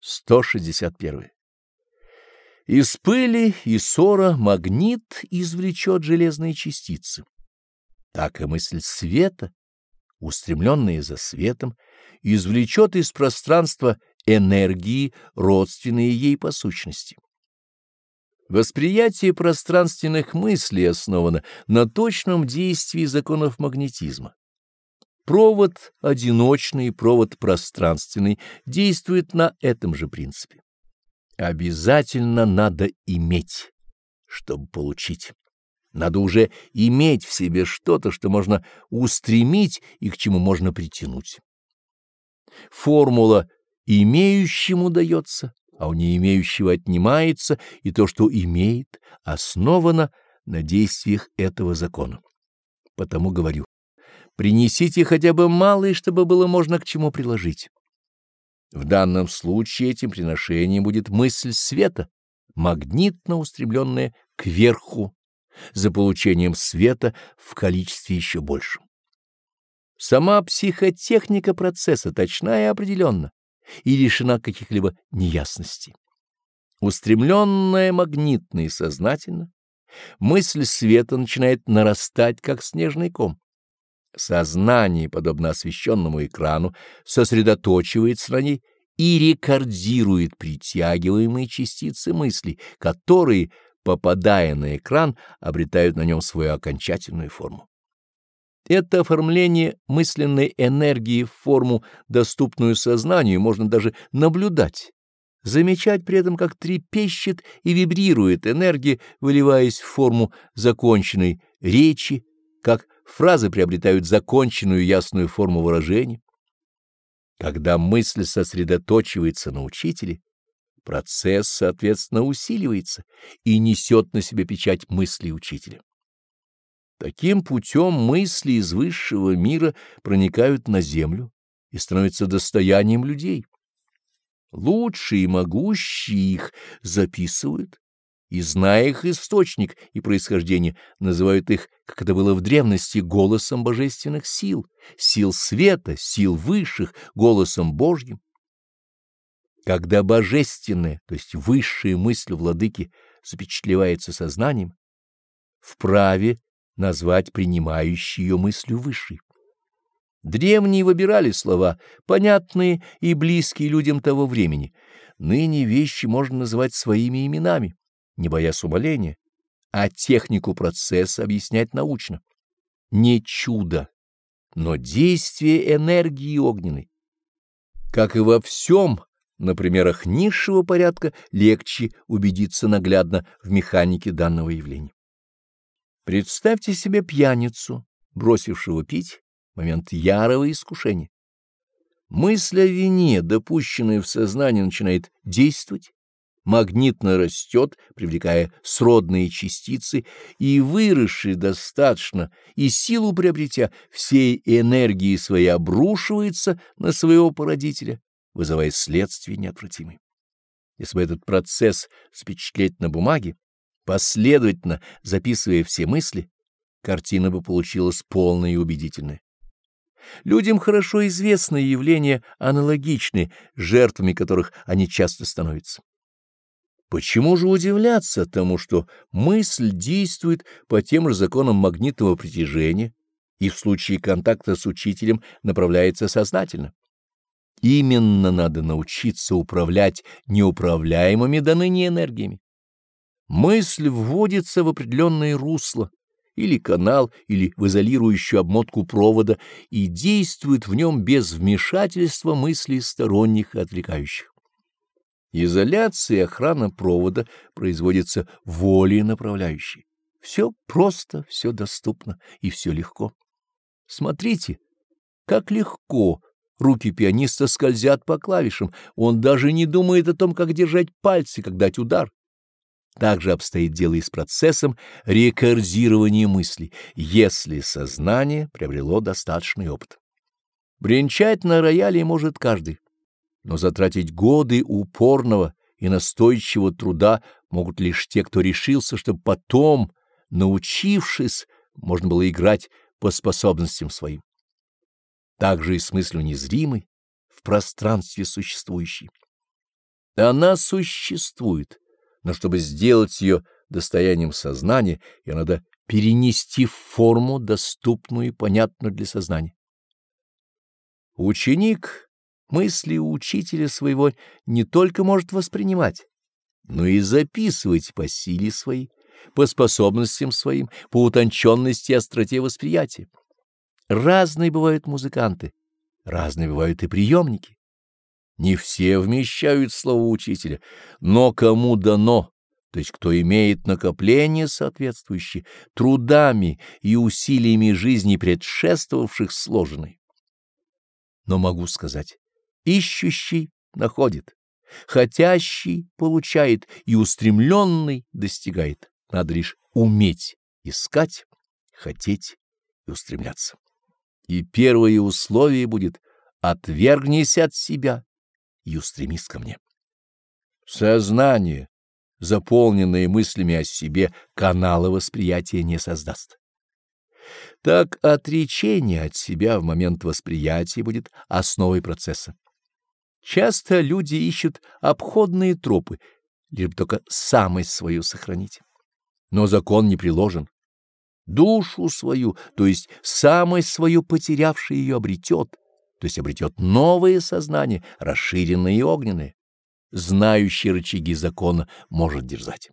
161. Из пыли и ссора магнит извлечет железные частицы. Так и мысль света, устремленная за светом, извлечет из пространства энергии, родственные ей по сущности. Восприятие пространственных мыслей основано на точном действии законов магнетизма. Провод одиночный провод пространственный действует на этом же принципе. Обязательно надо иметь, чтобы получить. Надо уже иметь в себе что-то, что можно устремить и к чему можно притянуть. Формула «имеющему дается», а у не имеющего отнимается, и то, что имеет, основано на действиях этого закона. Потому говорю, Принесите хотя бы малый, чтобы было можно к чему приложить. В данном случае этим приношением будет мысль света, магнитно устремленная кверху, за получением света в количестве еще большем. Сама психотехника процесса точна и определенна и лишена каких-либо неясностей. Устремленная магнитно и сознательно, мысль света начинает нарастать, как снежный ком. Сознание, подобно освещенному экрану, сосредоточивается на ней и рекордирует притягиваемые частицы мысли, которые, попадая на экран, обретают на нем свою окончательную форму. Это оформление мысленной энергии в форму, доступную сознанию, можно даже наблюдать, замечать при этом, как трепещет и вибрирует энергия, выливаясь в форму законченной речи, как фразы приобретают законченную ясную форму выражения. Когда мысль сосредоточивается на учителе, процесс, соответственно, усиливается и несет на себе печать мысли учителя. Таким путем мысли из высшего мира проникают на землю и становятся достоянием людей. Лучшие и могущие их записывают и, зная их источник и происхождение, называют их, как это было в древности, голосом божественных сил, сил света, сил высших, голосом Божьим. Когда божественная, то есть высшая мысль владыки, запечатлевается сознанием, вправе назвать принимающей ее мыслью высшей. Древние выбирали слова, понятные и близкие людям того времени. Ныне вещи можно называть своими именами не боясь умоления, а технику процесса объяснять научно. Не чудо, но действие энергии огненной. Как и во всем, на примерах низшего порядка легче убедиться наглядно в механике данного явления. Представьте себе пьяницу, бросившего пить момент ярого искушения. Мысль о вине, допущенная в сознание, начинает действовать, магнитно растет, привлекая сродные частицы, и выросший достаточно, и силу приобретя, всей энергии своей обрушивается на своего породителя, вызывая следствие неотвратимые. Если бы этот процесс запечатлеть на бумаге, последовательно записывая все мысли, картина бы получилась полная и убедительная. Людям хорошо известны явления аналогичные, жертвами которых они часто становятся. Почему же удивляться тому, что мысль действует по тем же законам магнитного притяжения и в случае контакта с учителем направляется сознательно? Именно надо научиться управлять неуправляемыми до энергиями. Мысль вводится в определенное русло, или канал, или в изолирующую обмотку провода и действует в нем без вмешательства мыслей сторонних и отвлекающих. Изоляция и охрана провода производится волей направляющей. Все просто, все доступно и все легко. Смотрите, как легко руки пианиста скользят по клавишам, он даже не думает о том, как держать пальцы, как дать удар. Так же обстоит дело и с процессом рекордирования мыслей, если сознание приобрело достаточный опыт. Бренчать на рояле может каждый но затратить годы упорного и настойчивого труда могут лишь те, кто решился, чтобы потом, научившись, можно было играть по способностям своим. Так же и с мыслью незримой в пространстве существующей. Она существует, но чтобы сделать ее достоянием сознания, ее надо перенести в форму, доступную и понятную для сознания. Ученик мысли учителя своего не только может воспринимать, но и записывать по силе своей, по способностям своим, по утонченности и остроте восприятия. Разные бывают музыканты, разные бывают и приемники. Не все вмещают слово учителя, но кому дано, то есть кто имеет накопление соответствующее трудами и усилиями жизни предшествовавших сложенной. Но могу сказать, ищущий находит, хотящий получает и устремленный достигает. Надо лишь уметь искать, хотеть и устремляться. И первое условие будет «отвергнись от себя» и устремись ко мне. Сознание, заполненное мыслями о себе, канала восприятия не создаст. Так отречение от себя в момент восприятия будет основой процесса. Часто люди ищут обходные тропы, лишь только самость свою сохранить. Но закон не приложен. Душу свою, то есть самость свою потерявший ее обретет, то есть обретет новое сознание, расширенное и огненное. Знающий рычаги закона может дерзать.